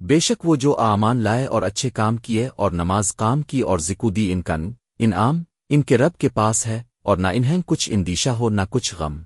بے شک وہ جو آمان لائے اور اچھے کام کیے اور نماز کام کی اور ذکو دی ان کن انعام ان کے رب کے پاس ہے اور نہ انہیں کچھ اندیشہ ہو نہ کچھ غم۔